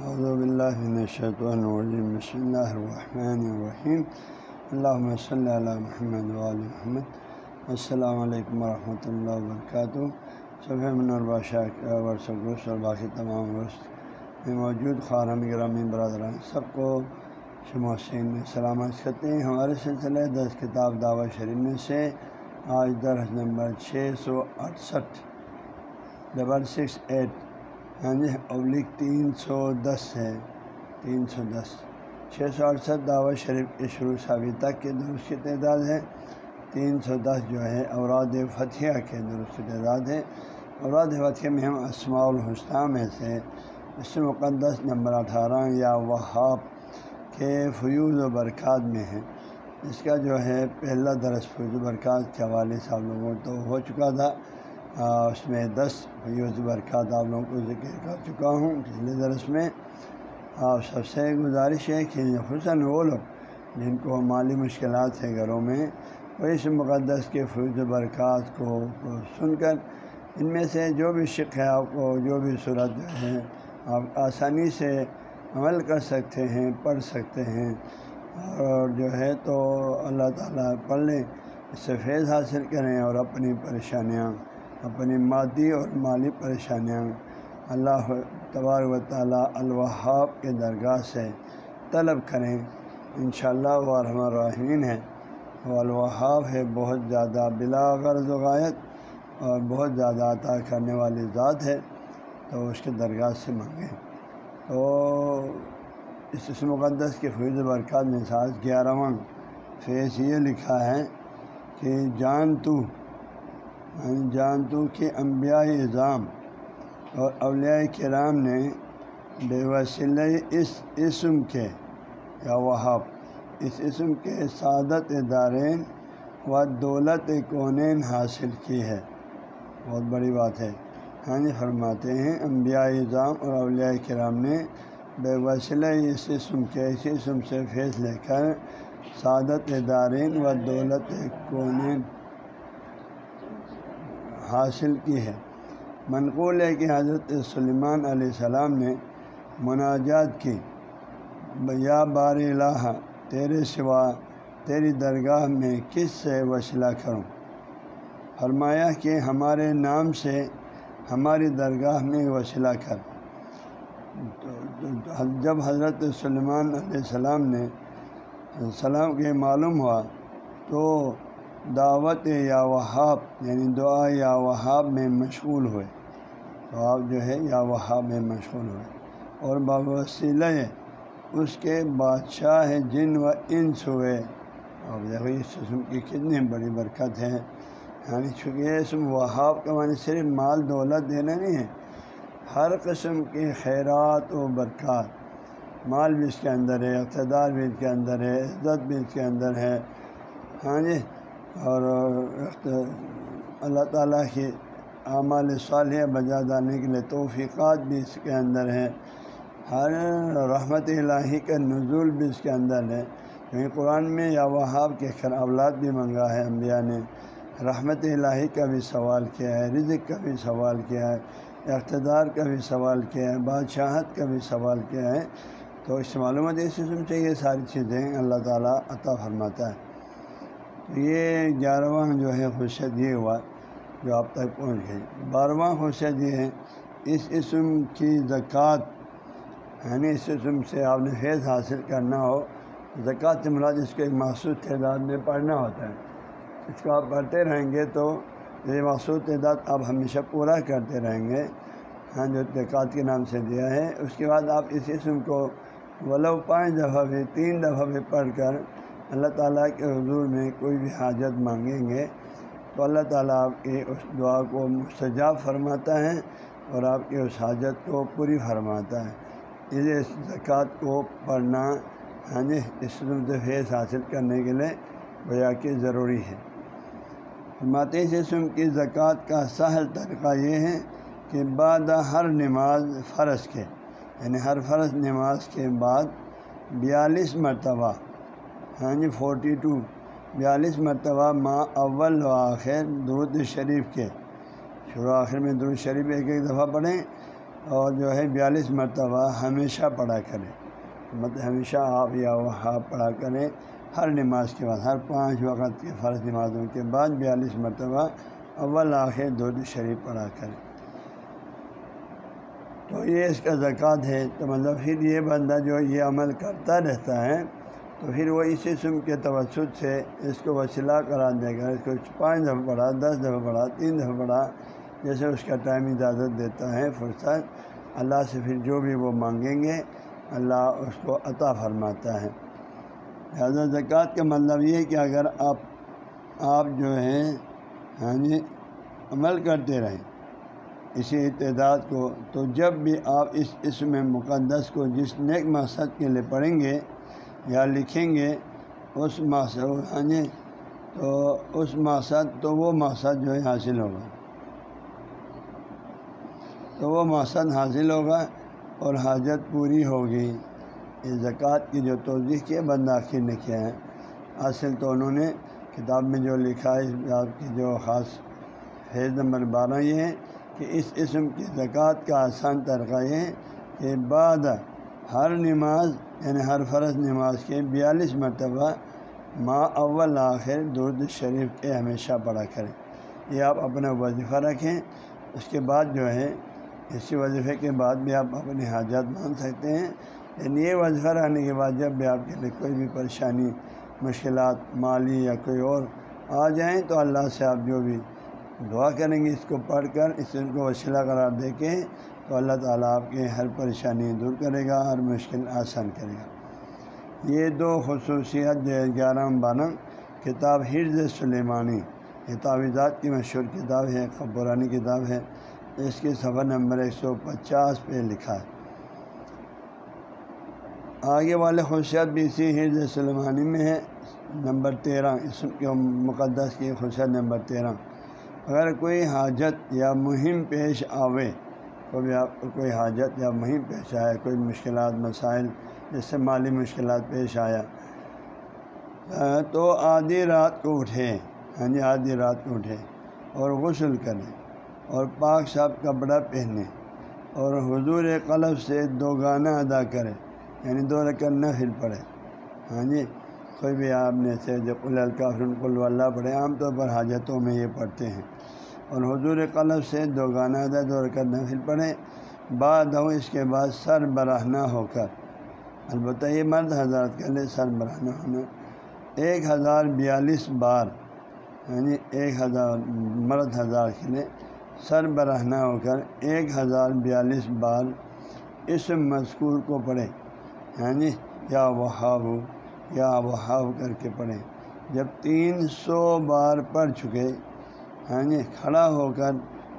باللہ من الشیطان الرجیم بسم اللہ الرحمن الرحیم اللہم صلی علی محمد وعلی محمد. السلام علیکم ورحمۃ اللہ وبرکاتہ صبح منور بادشاہ ورث گوشت اور باقی تمام گوشت میں موجود خارم گرامی برادران سب کو شموسین سلامت کرتے ہیں. ہمارے سلسلے دس کتاب دعوت شریف میں سے آج درس نمبر چھ سو اڑسٹھ ڈبل سکس ایٹ یعنی ہاں جی ابلک تین سو دس ہے، تین سو دس۔ چھ سو اڑسٹھ دعوت شریف کے شروع سے تک کے درست کی تعداد ہے۔ تین سو دس جو ہے اوراد فتح کے درست کی تعداد ہے۔ اوراد فتح میں ہم اسماع الحسنہ میں سے اس مقدس نمبر اٹھارہ یا وہاب کے فیوز و برکات میں ہے اس کا جو ہے پہلا درس فیوز و برکات کے حوالے سے آپ لوگوں تو ہو چکا تھا۔ اس میں دس فیوز برکات آپ لوگوں کو ذکر کر چکا ہوں۔ پچھلے درس میں آپ سب سے گزارش ہے کہ حسن وہ لوگ جن کو مالی مشکلات ہے گھروں میں، وہ اس مقدس کے فیوز برکات کو سن کر، ان میں سے جو بھی شک ہے آپ کو، جو بھی صورت جو ہے، آپ آسانی سے عمل کر سکتے ہیں، پڑھ سکتے ہیں۔ اور جو ہے تو اللہ تعالیٰ پڑھ لیں، اس سے فیض حاصل کریں اور اپنی پریشانیاں اپنی مادی اور مالی پریشانیاں۔ اللہ تبار و تعالیٰ الوہاب کے درگاہ سے طلب کریں۔ ان شاء اللہ وہ الرحمین ہے وہ الوہاب ہے بہت زیادہ بلا غرض و غایت اور بہت زیادہ عطا کرنے والی ذات ہے تو اس کے درگاہ سے مانگیں۔ تو اس مقدس کے فیض برکات میں ساز گیارہواں فیض یہ لکھا ہے کہ جان تو جانتوں کہ انبیاء اظام اور اولیاء کرام نے بے وسیلہ اس اسم کے یا وہاب، اس اسم کے سعادت دارین و دولت کونین حاصل کی ہے۔ بہت بڑی بات ہے۔ ہاں جی فرماتے ہیں انبیاء اظام اور اولیاء کرام نے بے وسیلہ اس اسم کے، اس اسم سے فیض لے کر سعادت دارین و دولت کونین حاصل کی ہے منقول ہے کہ حضرت سلیمان علیہ السلام نے مناجات کی۔ یا بار الہ، تیرے سوا، تیری درگاہ میں کس سے وسیلہ کروں؟ فرمایا کہ ہمارے نام سے ہماری درگاہ میں وسیلہ کر۔ جب حضرت سلیمان علیہ السلام نے السلام کے معلوم ہوا تو دعوت یا وہاب یعنی دعا یا وہاب میں مشغول ہوئے۔ تو آپ جو ہے یا وہاب میں مشغول ہوئے۔ اور بابوسیلہ اس کے بادشاہ جن و انس ہوئے۔ اور دیکھو، اس قسم کی کتنی بڑی برکت ہے۔ یعنی چونکہ اسم وہاب کا معنی صرف مال، دولت دینا نہیں ہے، ہر قسم کے خیرات و برکات۔ مال بھی اس کے اندر ہے، اقتدار بھی اس کے اندر ہے، عزت بھی اس کے اندر ہے۔ ہاں جی؟ اور اللہ تعالیٰ کی اعمال صالح بجا ڈالنے کے لیے توفیقات بھی اس کے اندر ہے ہر رحمت الہی کا نزول بھی اس کے اندر ہے۔ کیونکہ قرآن میں یا وہاب کے خیر اولاد بھی منگا ہے انبیاء نے۔ رحمت الہی کا بھی سوال کیا ہے، رزق کا بھی سوال کیا ہے، اقتدار کا بھی سوال کیا ہے، بادشاہت کا بھی سوال کیا ہے۔ تو اس معلومات اس قسم سے یہ ساری چیزیں اللہ تعالیٰ عطا فرماتا ہے۔ یہ گیارہواں جو ہے خوشیت یہ ہوا جو آپ تک پہنچ گئی۔ بارہواں خوشیت یہ ہے، اس اسم کی زکوٰۃ یعنی اس اسم سے آپ نے فیض حاصل کرنا ہو، زکوٰۃ سے مراد اس کو ایک مخصوص تعداد میں پڑھنا ہوتا ہے۔ اس کو آپ پڑھتے رہیں گے تو یہ مخصوص تعداد آپ ہمیشہ پورا کرتے رہیں گے۔ ہاں جو زکوٰۃ کے نام سے دیا ہے، اس کے بعد آپ اس اسم کو ولو پانچ دفعہ بھی، تین دفعہ بھی پڑھ کر اللہ تعالیٰ کے حضور میں کوئی بھی حاجت مانگیں گے تو اللہ تعالیٰ آپ کی اس دعا کو مستجاب فرماتا ہے اور آپ کی اس حاجت کو پوری فرماتا ہے۔ اس زکوٰۃ کو پڑھنا ہاں جی اس فیض حاصل کرنے کے لیے گویا کہ ضروری ہے۔ فرماتے جسم کی زکوٰۃ کا سہل طریقہ یہ ہے کہ بعد ہر نماز فرض کے یعنی ہر فرض نماز کے بعد بیالیس مرتبہ ہاں جی فورٹی ٹو بیالیس مرتبہ ماں اول و آخر درود شریف کے۔ شروع آخر میں درود شریف ایک ایک دفعہ پڑھیں اور جو ہے بیالیس مرتبہ ہمیشہ پڑھا کریں۔ مطلب ہمیشہ آپ یا وہ آپ پڑھا کریں۔ ہر نماز کے بعد، ہر پانچ وقت کے فرض نمازوں کے بعد بیالیس مرتبہ اول آخر دودھ شریف پڑھا کریں۔ تو یہ اس کا زکوٰۃ ہے۔ تو مطلب پھر یہ بندہ جو یہ عمل کرتا رہتا ہے تو پھر وہ اسی سم کے توسط سے اس کو وسیلہ کرا دے گا اس کو پانچ دفعہ پڑھا، دس دفعہ پڑھا، تین دفعہ پڑھا، جیسے اس کا ٹائم اجازت دیتا ہے، فرصت، اللہ سے پھر جو بھی وہ مانگیں گے، اللہ اس کو عطا فرماتا ہے۔ لہٰذا زکوٰۃ کا مطلب یہ ہے کہ اگر آپ آپ جو ہے ہاں جی عمل کرتے رہیں، اسی تعداد کو، تو جب بھی آپ اس اسم مقدس کو جس نیک مقصد کے لیے پڑھیں گے یا لکھیں گے اس مقصد ہاں جی تو اس مقصد تو وہ مقصد جو ہے حاصل ہوگا۔ تو وہ مقصد حاصل ہوگا اور حاجت پوری ہوگی۔ اس زکوٰۃ کی جو توضیع کی ہے بند آخر نے کیا ہے؟ حاصل تو انہوں نے کتاب میں جو لکھا ہے، اس بات کی جو خاص فیض نمبر بارہ یہ ہے کہ اس اسم کی زکوٰۃ کا آسان طریقہ یہ ہے کہ بعد ہر نماز یعنی ہر فرض نماز کے بیالیس مرتبہ ماں اول آخر درد شریف کے ہمیشہ پڑھا کریں۔ یہ آپ اپنا وظیفہ رکھیں۔ اس کے بعد جو ہے، اسی وظیفے کے بعد بھی آپ اپنی حاجات مان سکتے ہیں۔ لیکن یہ وظیفہ رہنے کے بعد جب بھی آپ کے لیے کوئی بھی پریشانی، مشکلات، مالی یا کوئی اور آ جائیں، تو اللہ سے آپ جو بھی دعا کریں گے، اس کو پڑھ کر اس کو وسیلہ قرار دے کے تو اللہ تعالیٰ آپ کے ہر پریشانی دور کرے گا ہر مشکل آسان کرے گا۔ یہ دو خصوصیت جو ہے گیارہ بارہ کتاب حرز سلیمانی یہ تعویذات کی مشہور کتاب ہے پرانی کتاب ہے۔ اس کے سفر نمبر ایک سو پچاس پہ لکھا ہے۔ آگے والے خصوصیت بھی اسی حرز سلیمانی میں ہے نمبر تیرہ اس کے مقدس کی خصوصیت نمبر تیرہ۔ اگر کوئی حاجت یا مہم پیش آوے کبھی آپ کو کوئی حاجت یا مہم پیش آیا، کوئی مشکلات، مسائل جس سے مالی مشکلات پیش آیا۔ تو آدھی رات کو اٹھے ہاں جی آدھی رات کو اٹھے اور غسل کریں اور پاک صاف کپڑا پہنے اور حضور قلب سے دو گانا ادا کرے یعنی دو رکن نہ پھر پڑھے ہاں جی کوئی بھی آپ نے سے جو کل اللہ پڑھے عام طور پر حاجتوں میں یہ پڑھتے ہیں۔ اور حضور قلب سے دو گانا ادا دو رکعت نفل پڑھیں، بعد ہوں اس کے بعد سر براہنا ہو کر۔ البتہ یہ مرد حضرات کے لیے سر براہنا ہونا۔ ایک ہزار بیالیس بار یعنی ایک ہزار مرد ہزار کے لیے سر براہنا ہو کر ایک ہزار بیالیس بار اس مذکور کو پڑھیں۔ یعنی یا وہاب ہو یا وہاب کر کے پڑھیں۔ جب تین سو بار پڑھ چکے ہاں جی کھڑا ہو کر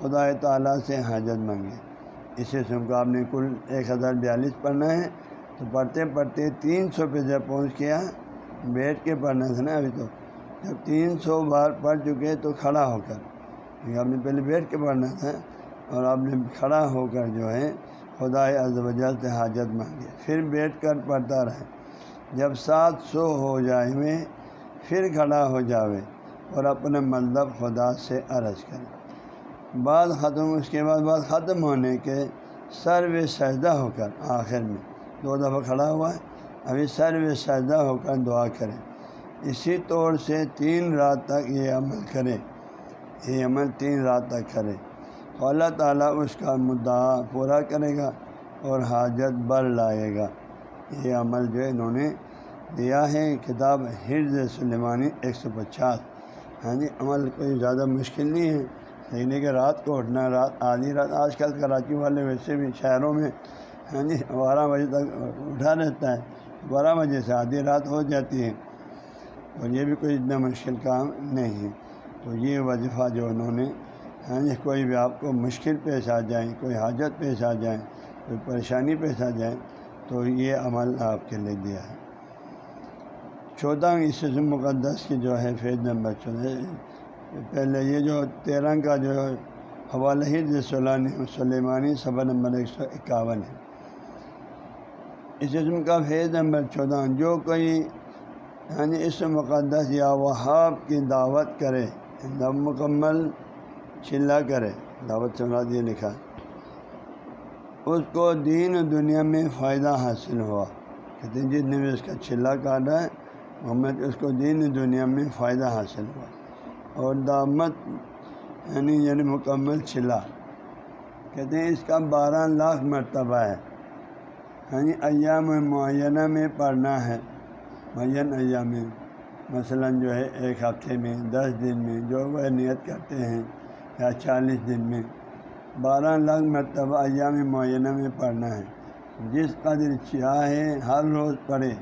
خدا تعالیٰ سے حاجت مانگے اسے سن کو آپ نے کل ایک ہزار بیالیس پڑھنا ہے، تو پڑھتے پڑھتے تین سو پہ جب پہنچ گیا، بیٹھ کے پڑھنا تھا نا ابھی تو۔ جب تین سو بار پڑھ چکے تو کھڑا ہو کر، کیونکہ آپ نے پہلے بیٹھ کے پڑھنا تھا، اور آپ نے کھڑا ہو کر جو ہے خدا وجہ سے حاجت مانگے پھر بیٹھ کر پڑھتا رہے۔ جب سات سو ہو جائے میں پھر کھڑا ہو جاوے۔ اور اپنے مطلب خدا سے عرض کریں۔ بعد ختم، اس کے بعد بعد ختم ہونے کے سر و سجدہ ہو کر آخر میں دو دفعہ کھڑا ہوا ہے۔ ابھی سر و سجدہ ہو کر دعا کریں۔ اسی طور سے تین رات تک یہ عمل کرے یہ عمل تین رات تک کرے تو اللہ تعالیٰ اس کا مدعا پورا کرے گا اور حاجت بر لائے گا۔ یہ عمل جو انہوں نے دیا ہے، کتاب حرز سلیمانی ایک سو پچاس۔ ہاں جی عمل کوئی زیادہ مشکل نہیں ہے۔ لیکن کہ رات کو اٹھنا، رات، آدھی رات آج کل کراچی والے ویسے بھی شہروں میں ہاں جی بارہ بجے تک اٹھا رہتا ہے۔ بارہ بجے سے آدھی رات ہو جاتی ہے۔ اور یہ بھی کوئی اتنا مشکل کام نہیں ہے۔ تو یہ وظیفہ جو انہوں نے ہاں جی کوئی بھی آپ کو مشکل پیش آ جائیں کوئی حاجت پیش آ جائیں کوئی پریشانی پیش آ جائیں تو یہ عمل آپ کے لیے دیا ہے۔ چودہ اس مقدس کی جو ہے فیض نمبر چودہ پہلے یہ جو تیرہ کا جو حوالہ جو سلانی سلیمانی صبح نمبر ایک سو اکاون ہے۔ اس اسم کا فیض نمبر چودہ، جو کوئی یعنی اس مقدس یا وہاب کی دعوت کرے مکمل چلا کرے، دعوت سے یہ لکھا، اس کو دین و دنیا میں فائدہ حاصل ہوا۔ کہتے ہیں جتنے بھی اس کا چلا کاٹا ہے محمد اس کو دین دنیا میں فائدہ حاصل ہوا اور دامت یعنی یعنی مکمل چلا۔ کہتے ہیں اس کا بارہ لاکھ مرتبہ ہے۔ یعنی ایام معینہ میں پڑھنا ہے۔ معین ایام میں، مثلاً جو ہے ایک ہفتے میں، دس دن میں، جو وہ نیت کرتے ہیں، یا چالیس دن میں۔ بارہ لاکھ مرتبہ ایام معینہ میں پڑھنا ہے۔ جس قدر چاہے، ہر روز پڑھے۔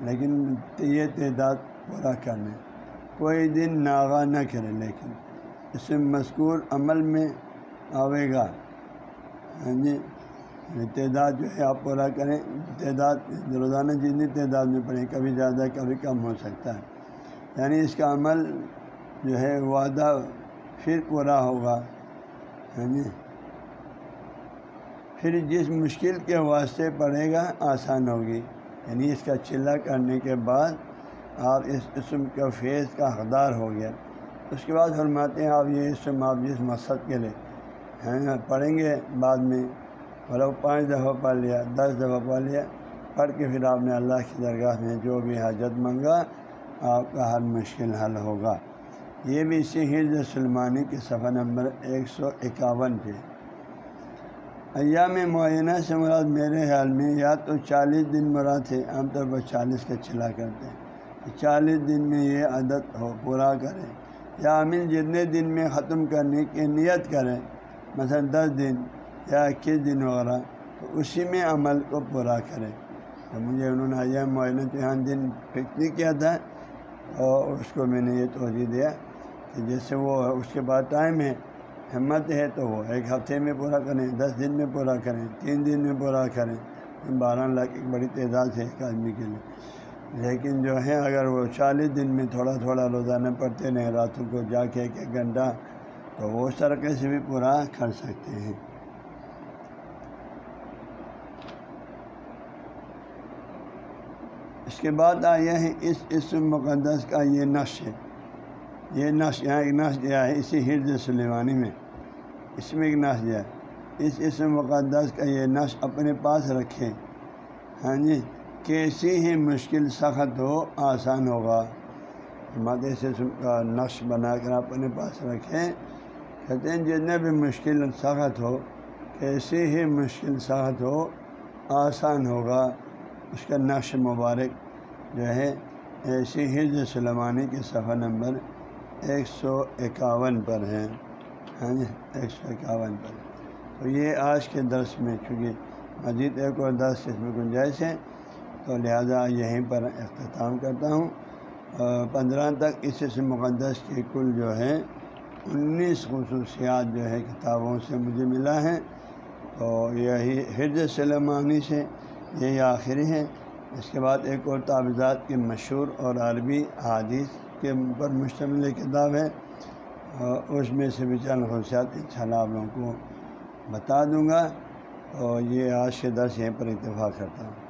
لیکن یہ تعداد پورا کرنے کوئی دن ناغا نہ کرے، لیکن اس سے مذکور عمل میں آئے گا۔ ہاں جی یعنی تعداد جو ہے آپ پورا کریں۔ تعداد، روزانہ جتنی تعداد میں پڑھیں، کبھی زیادہ، کبھی کم ہو سکتا ہے۔ یعنی اس کا عمل جو ہے وعدہ پھر پورا ہوگا۔ ہاں جی پھر جس مشکل کے واسطے پڑھے گا، آسان ہوگی۔ یعنی اس کا چلا کرنے کے بعد آپ اس قسم کا فیض کا حقدار ہو گیا۔ اس کے بعد فرماتے ہیں آپ یہ اسم آپ جس مقصد کے لیے پڑھیں گے بعد میں۔ مطلب پانچ دفعہ پڑھ لیا، دس دفعہ پڑھ لیا، پڑھ کے پھر آپ نے اللہ کی درگاہ میں جو بھی حاجت منگا، آپ کا ہر مشکل حل ہوگا۔ یہ بھی اسی حرض سلمانی کے صفحہ نمبر ایک سو اکاون پہ۔ ایام معینہ سے مراد میرے خیال میں یا تو چالیس دن مراد ہے، عام طور پر چالیس کا چلا کرتے ہیں۔ چالیس دن میں یہ عدد ہو، پورا کریں۔ یا عامل جتنے دن میں ختم کرنے کی نیت کریں، مثلا دس دن یا اکیس دن وغیرہ، تو اسی میں عمل کو پورا کرے تو مجھے انہوں نے ایام معینہ یہاں دن فکس کیا تھا اور اس کو میں نے یہ توجہ دیا کہ جیسے وہ اس کے بعد ٹائم ہے ہمت ہے تو وہ ایک ہفتے میں پورا کریں، دس دن میں پورا کریں، تین دن میں پورا کریں۔ بارہ لاکھ ایک بڑی تعداد ہے ایک آدمی کے لیے۔ لیکن جو ہے، اگر وہ چالیس دن میں تھوڑا تھوڑا روزانہ پڑھتے رہیں راتوں کو جا کے ایک ایک گھنٹہ، تو وہ اس طریقے سے بھی پورا کر سکتے ہیں۔ اس کے بعد آیا ہے، اس اسم مقدس کا یہ نقش ہے۔ یہ نقش، یہاں ایک نقش دیا ہے، اسی حرض سلیمانی میں۔ اس میں ایک نقش دیا ہے۔ اس اسم مقدس کا یہ نقش اپنے پاس رکھیں۔ ہاں جی کیسی ہی مشکل سخت ہو، آسان ہوگا۔ مات اسم کا نقش بنا کر اپنے پاس رکھیں۔ کہتے ہیں، جتنے بھی مشکل سخت ہو، کیسی ہی مشکل سخت ہو، آسان ہوگا۔ اس کا نقش مبارک جو ہے، ایسی حرض سلمانی کے صفحہ نمبر ایک سو اکاون پر ہے۔ ہاں جی ایک سو اکاون پر۔ تو یہ آج کے درس میں، چونکہ مزید ایک اور دس اس میں گنجائش ہے، تو لہٰذا یہیں پر اختتام کرتا ہوں۔ پندرہ تک اس سے مقدس کی کل جو ہے، انیس خصوصیات جو ہے، کتابوں سے مجھے ملا ہے۔ تو یہی حرض سلمانی سے یہی آخری ہے۔ اس کے بعد ایک اور تعویذات کی مشہور اور عربی حادث کے پر مشتمل کتاب ہے۔ اس میں سے بھی چند خصوصیات ان شاء اللہ آپ لوگوں کو بتا دوں گا اور یہ آج کے درس یہیں پر اتفاق کرتا ہوں۔